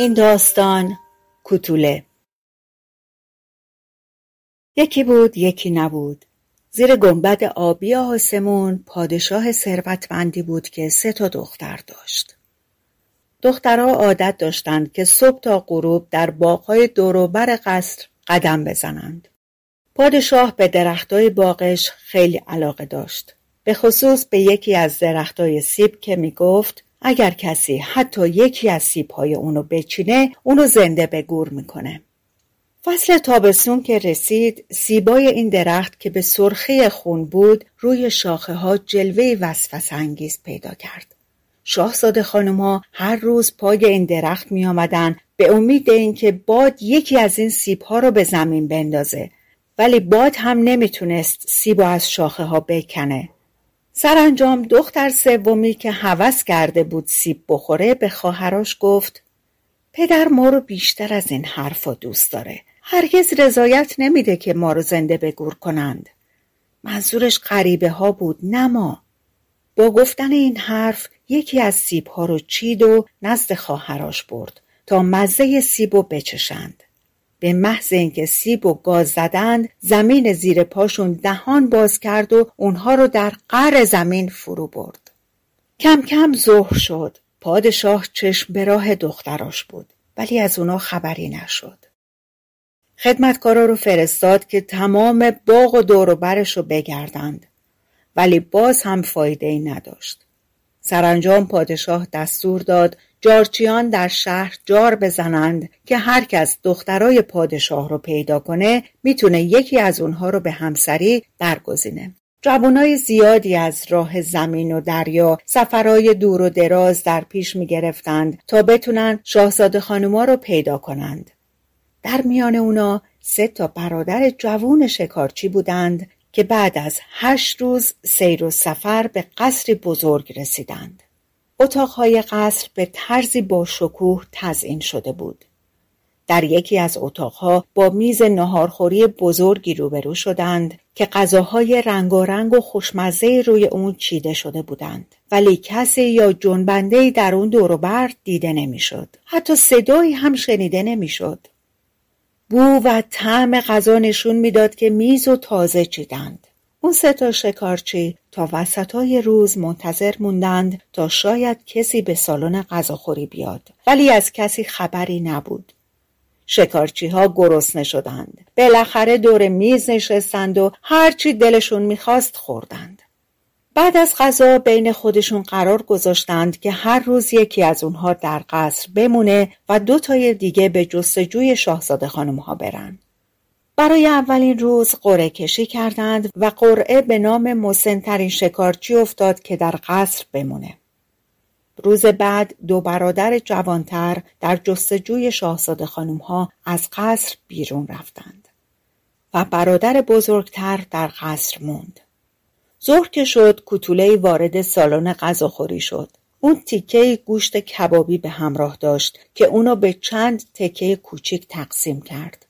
این داستان کوتوله. یکی بود یکی نبود. زیر گنبد آبی آسمون پادشاه ثروتمندی بود که سه تا دختر داشت. دخترها عادت داشتند که صبح تا غروب در باغهای دوروبر قصر قدم بزنند. پادشاه به درختای باغش خیلی علاقه داشت. به خصوص به یکی از درختای سیب که می گفت اگر کسی حتی یکی از سیبهای اونو بچینه اونو زنده به گور می‌کنه. فصل تابستون که رسید سیبای این درخت که به سرخی خون بود روی شاخه ها جلوه انگیز پیدا کرد. شاهزاده خانم هر روز پای این درخت می آمدن به امید اینکه باد یکی از این سیب ها رو به زمین بندازه ولی باد هم نمی‌تونست سیب از شاخه ها بکنه سرانجام دختر سومی که هوس کرده بود سیب بخوره به خواهرش گفت پدر ما رو بیشتر از این حرفا دوست داره. هرگز رضایت نمیده که ما رو زنده بگور کنند. منظورش غریبه ها بود نه ما. با گفتن این حرف یکی از سیب ها رو چید و نزد خواهرش برد تا مزه سیب رو بچشند. به محض اینکه سیب و گاز زدند زمین زیر پاشون دهان باز کرد و اونها رو در قر زمین فرو برد. کم کم ظهر شد. پادشاه چشم به راه دختراش بود ولی از اونا خبری نشد. خدمتکارا رو فرستاد که تمام باغ و دور و برش رو بگردند ولی باز هم فایده ای نداشت. سرانجام پادشاه دستور داد جارچیان در شهر جار بزنند که هر کس دخترای پادشاه رو پیدا کنه می‌تونه یکی از اونها رو به همسری برگزینه. جوانای زیادی از راه زمین و دریا سفرهای دور و دراز در پیش می گرفتند تا بتونن شاهزاده خانوما رو پیدا کنند. در میان اونا سه تا برادر جوون شکارچی بودند که بعد از هشت روز سیر و سفر به قصری بزرگ رسیدند. اتاقهای قصر به طرزی با شکوه تزئین شده بود. در یکی از اتاقها با میز نهارخوری بزرگی روبرو شدند که غذاهای رنگارنگ و خوشمزه روی اون چیده شده بودند ولی کسی یا جنبنده در اون دوروبر دیده نمی‌شد. حتی صدایی هم شنیده نمی‌شد. بو و طعم غذا نشون می‌داد که میز و تازه چیدند. اون سه تا شکارچی تا وسطای روز منتظر موندند تا شاید کسی به سالن غذاخوری بیاد. ولی از کسی خبری نبود. شکارچی ها گرسنه شدند. بالاخره دور میز نشستند و هرچی دلشون می‌خواست خوردند. بعد از غذا بین خودشون قرار گذاشتند که هر روز یکی از اونها در قصر بمونه و دو تای دیگه به جستجوی شاهزاده خانم ها برن. برای اولین روز قرعه کشی کردند و قرعه به نام مسنترین شکارچی افتاد که در قصر بمونه. روز بعد دو برادر جوانتر در جستجوی شاهزاده خانم ها از قصر بیرون رفتند و برادر بزرگتر در قصر موند. ظهر که شد کوتوله وارد سالن غذاخوری شد. اون تیکه گوشت کبابی به همراه داشت که اونو به چند تکه کوچیک تقسیم کرد.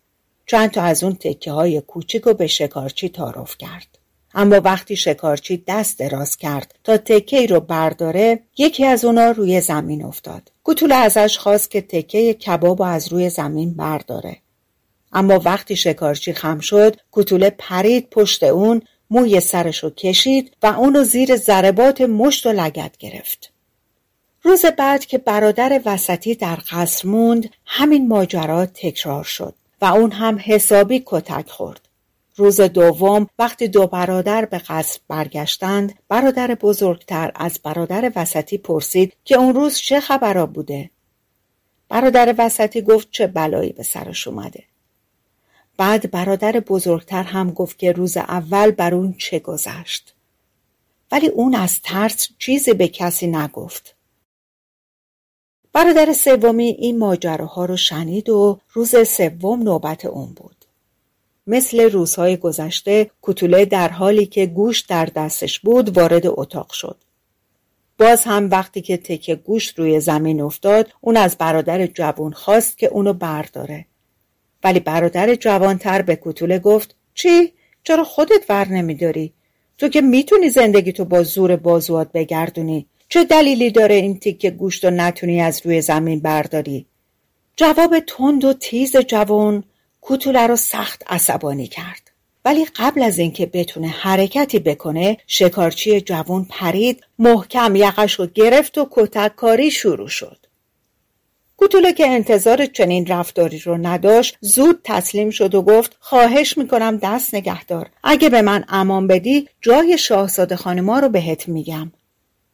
چند تا از اون تکه های کوچیک رو به شکارچی تعارف کرد. اما وقتی شکارچی دست دراز کرد تا تکه رو برداره یکی از اونا روی زمین افتاد. کوتوله ازش خواست که تکه کباب از روی زمین برداره. اما وقتی شکارچی خم شد کوتوله پرید پشت اون موی سرشو کشید و اونو زیر ضربات مشت و لگت گرفت. روز بعد که برادر وسطی در قصر موند همین ماجرا تکرار شد. و اون هم حسابی کتک خورد. روز دوم وقتی دو برادر به قصر برگشتند برادر بزرگتر از برادر وسطی پرسید که اون روز چه خبرا بوده برادر وسطی گفت چه بلایی به سرش اومده بعد برادر بزرگتر هم گفت که روز اول بر اون چه گذشت ولی اون از ترس چیزی به کسی نگفت. برادر سومی این ماجراها رو شنید و روز سوم نوبت اون بود. مثل روزهای گذشته کوتوله در حالی که گوش در دستش بود وارد اتاق شد. باز هم وقتی که تکه گوشت روی زمین افتاد اون از برادر جوان خواست که اونو برداره. ولی برادر جوانتر به کوتوله گفت چی؟ چرا خودت ور نمیداری؟ تو که می‌تونی زندگی تو با زور بازوات بگردونی چه دلیلی داره این تیکه گوشت رو نتونی از روی زمین برداری؟ جواب تند و تیز جوان کوتوله رو سخت عصبانی کرد. ولی قبل از اینکه بتونه حرکتی بکنه شکارچی جوان پرید محکم یقش رو گرفت و کتک کاری شروع شد. کوتوله که انتظار چنین رفتاری رو نداشت زود تسلیم شد و گفت خواهش می‌کنم دست نگهدار اگه به من امان بدی جای شاهزاده خانما رو بهت میگم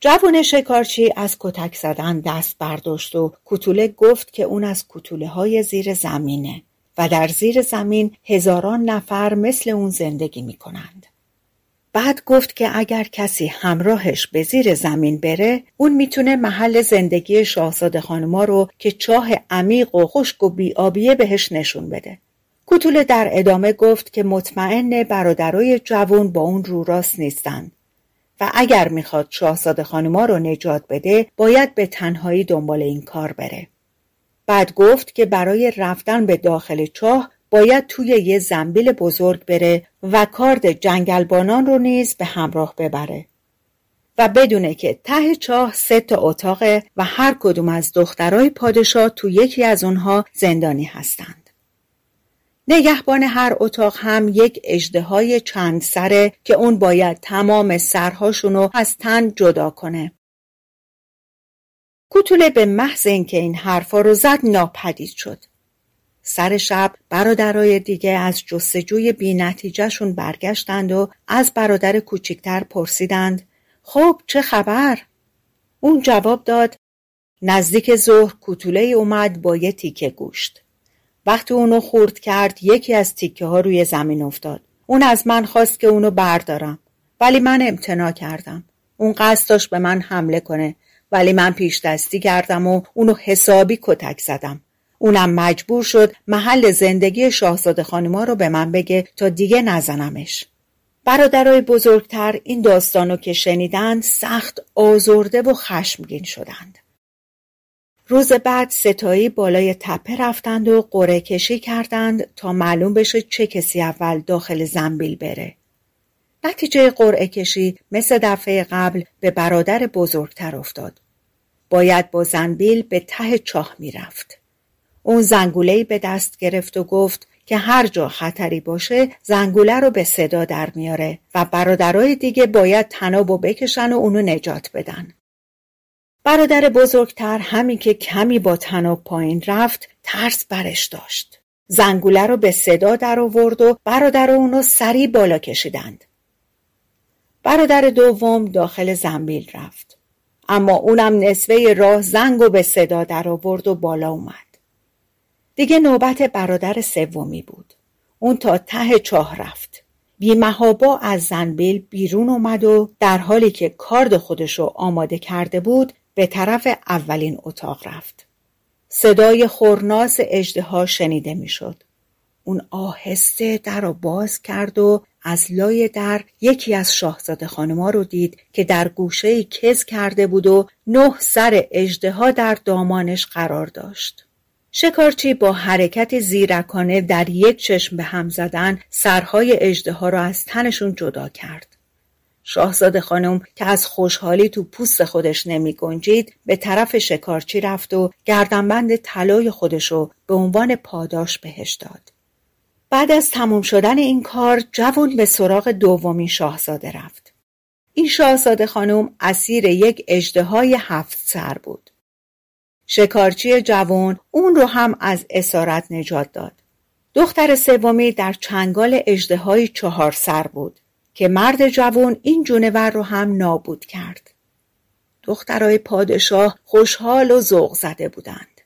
جوون شکارچی از کتک زدن دست برداشت و کوتوله گفت که اون از کوتوله های زیر زمینه و در زیر زمین هزاران نفر مثل اون زندگی می کنند. بعد گفت که اگر کسی همراهش به زیر زمین بره اون می‌تونه محل زندگی شاهزاده خانما رو که چاه عمیق و خشک و بیابیه بهش نشون بده. کوتوله در ادامه گفت که مطمئن برادرای جوون با اون رو راست نیستن و اگر می‌خواد شاهزاده خانما رو نجات بده باید به تنهایی دنبال این کار بره. بعد گفت که برای رفتن به داخل چاه باید توی یه زنبیل بزرگ بره و کارد جنگلبانان رو نیز به همراه ببره و بدونه که ته چاه سه تا اتاقه و هر کدوم از دخترای پادشاه تو یکی از اونها زندانی هستند. نگهبان هر اتاق هم یک اجده چند سره که اون باید تمام سرهاشونو از تن جدا کنه کوتوله به محض اینکه این حرفا رو زد ناپدید شد. سر شب برادرای دیگه از جستجوی بینتیجهشون برگشتند و از برادر کوچکتر پرسیدند خب چه خبر؟ اون جواب داد نزدیک ظهر کوتوله اومد با یه تیکه گوشت. وقتی اونو خورد کرد یکی از تیکه ها روی زمین افتاد. اون از من خواست که اونو بردارم. ولی من امتنا کردم. اون قصد داشت به من حمله کنه ولی من پیش دستی کردم و اونو حسابی کتک زدم. اونم مجبور شد محل زندگی شاهزاده خانما رو به من بگه تا دیگه نزنمش. برادرای بزرگتر این داستانو که شنیدند سخت آزرده و خشمگین شدند. روز بعد ستایی بالای تپه رفتند و قره کشی کردند تا معلوم بشه چه کسی اول داخل زنبیل بره. نتیجه قرعه کشی مثل دفعه قبل به برادر بزرگتر افتاد. باید با زنبیل به ته چاه می‌رفت. اون زنگولهی به دست گرفت و گفت که هر جا خطری باشه زنگوله رو به صدا در میاره و برادرای دیگه باید تنابو بکشن و اونو نجات بدن. برادر بزرگتر همین که کمی با تناب پایین رفت ترس برش داشت. زنگوله رو به صدا در آورد و برادر اونو سری بالا کشیدند. برادر دوم داخل زنبیل رفت. اما اونم نصفه راه زنگ و به صدا در آورد و بالا اومد. دیگه نوبت برادر سومی بود. اون تا ته چاه رفت. بیمهابا از زنبیل بیرون اومد و در حالی که کارد خودشو آماده کرده بود به طرف اولین اتاق رفت. صدای خورناس اجده شنیده می‌شد. اون آهسته در رو باز کرد و از لای در یکی از شاهزاده خانما رو دید که در گوشه کز کرده بود و نه سر اجده در دامانش قرار داشت. شکارچی با حرکت زیرکانه در یک چشم به هم زدن سرهای اجده را از تنشون جدا کرد. شاهزاده خانم که از خوشحالی تو پوست خودش نمی گنجید به طرف شکارچی رفت و گردنبند طلای خودشو به عنوان پاداش بهش داد. بعد از تموم شدن این کار جوان به سراغ دومین شاهزاده رفت. این شاهزاده خانم اسیر یک اجدهای هفت سر بود. شکارچی جوان اون رو هم از اسارت نجات داد. دختر سومی در چنگال اجدهای چهار سر بود که مرد جوان این جونور رو هم نابود کرد. دخترای پادشاه خوشحال و ذوق زده بودند.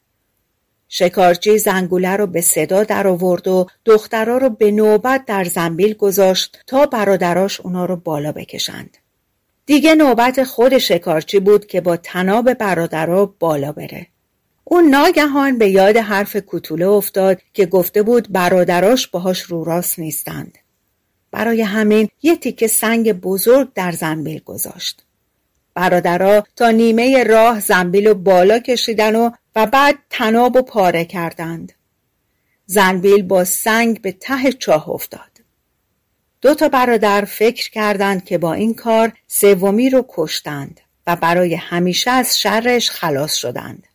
شکارچی زنگوله رو به صدا در آورد و دخترها رو به نوبت در زنبیل گذاشت تا برادراش اونا رو بالا بکشند. دیگه نوبت خود شکارچی بود که با تناب برادرها بالا بره. اون ناگهان به یاد حرف کوتوله افتاد که گفته بود برادراش باهاش رو راست نیستند. برای همین یه تیکه سنگ بزرگ در زنبیل گذاشت. برادرها تا نیمه راه زنبیل و بالا کشیدن و, و بعد تناب و پاره کردند. زنبیل با سنگ به ته چاه افتاد. دو تا برادر فکر کردند که با این کار سومی رو کشتند و برای همیشه از شرش خلاص شدند.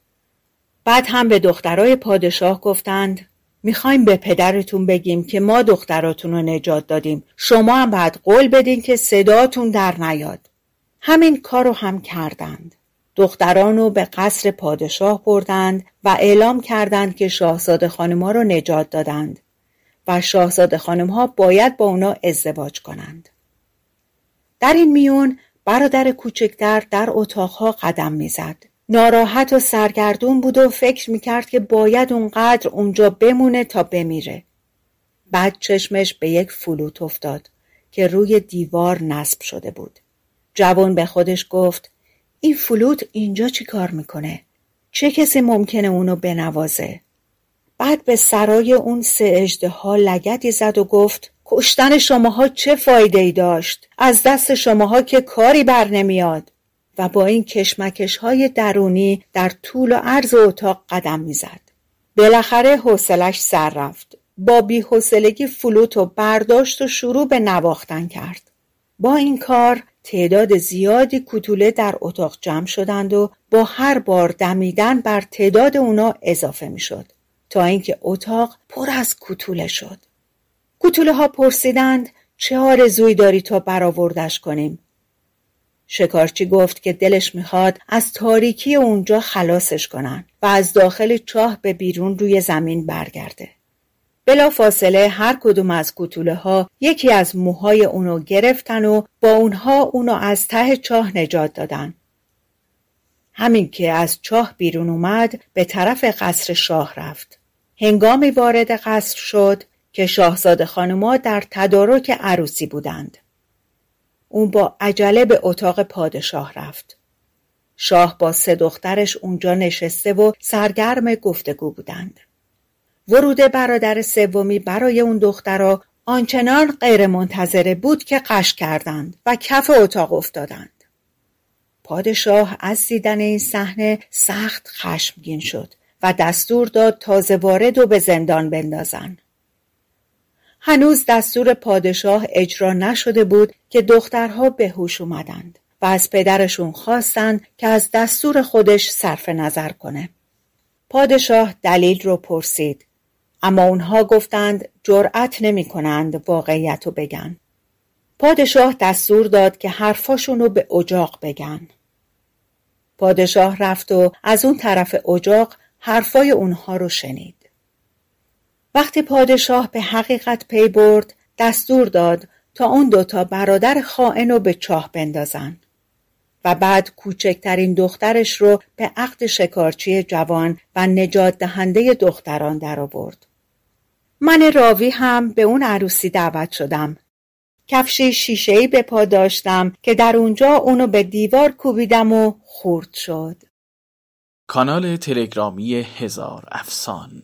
بعد هم به دخترای پادشاه گفتند می‌خوایم به پدرتون بگیم که ما دختراتون رو نجات دادیم شما هم باید قول بدین که صداتون در نیاد همین کار رو هم کردند دختران رو به قصر پادشاه بردند و اعلام کردند که شاهزاده خانمها رو نجات دادند و شاهزاده خانمها باید با اونا ازدواج کنند. در این میون برادر کوچکتر در اتاقها قدم می‌زد. ناراحت و سرگردون بود و فکر می‌کرد که باید اونقدر اونجا بمونه تا بمیره. بعد چشمش به یک فلوت افتاد که روی دیوار نصب شده بود. جوان به خودش گفت این فلوت اینجا چی کار می‌کنه؟ چه کسی ممکنه اونو بنوازه؟ بعد به سرای اون سه اجده لگتی زد و گفت کشتن شماها چه فایده ای داشت؟ از دست شماها که کاری بر نمیاد. و با این کشمکش های درونی در طول و عرض اتاق قدم می‌زد. بالاخره حوصلش سر رفت. با بیحوصلگی فلوت و برداشت و شروع به نواختن کرد. با این کار تعداد زیادی کوتوله در اتاق جمع شدند و با هر بار دمیدن بر تعداد اونا اضافه می‌شد تا اینکه اتاق پر از کوتوله شد. کوتوله ها پرسیدند چه آرزویی داری تا برآوردش کنیم شکارچی گفت که دلش می‌خواد از تاریکی اونجا خلاصش کنن و از داخل چاه به بیرون روی زمین برگرده. بلا فاصله هر کدوم از کتوله ها یکی از موهای اونو گرفتن و با اونها اونو از ته چاه نجات دادن. همین که از چاه بیرون اومد به طرف قصر شاه رفت. هنگامی وارد قصر شد که شاهزاده خانما در تدارک عروسی بودند. اون با عجله به اتاق پادشاه رفت. شاه با سه دخترش اونجا نشسته و سرگرم گفتگو بودند. ورود برادر سومی برای اون دخترها آنچنان غیر منتظره بود که قش کردند و کف اتاق افتادند. پادشاه از دیدن این صحنه سخت خشمگین شد و دستور داد تازه وارد و به زندان بندازن. هنوز دستور پادشاه اجرا نشده بود که دخترها به هوش اومدند و از پدرشون خواستند که از دستور خودش صرف نظر کنه. پادشاه دلیل رو پرسید اما اونها گفتند جرأت نمی کنند واقعیت رو بگن. پادشاه دستور داد که حرفاشون رو به اجاق بگن. پادشاه رفت و از اون طرف اجاق حرفای اونها رو شنید. وقتی پادشاه به حقیقت پی برد دستور داد تا اون دوتا برادر خائن رو به چاه بندازن و بعد کوچکترین دخترش رو به عقد شکارچی جوان و نجات دهنده دختران در آورد. من راوی هم به اون عروسی دعوت شدم. کفش شیشهی به پا داشتم که در اونجا اونو به دیوار کوبیدم و خورد شد. کانال تلگرامی هزار افسان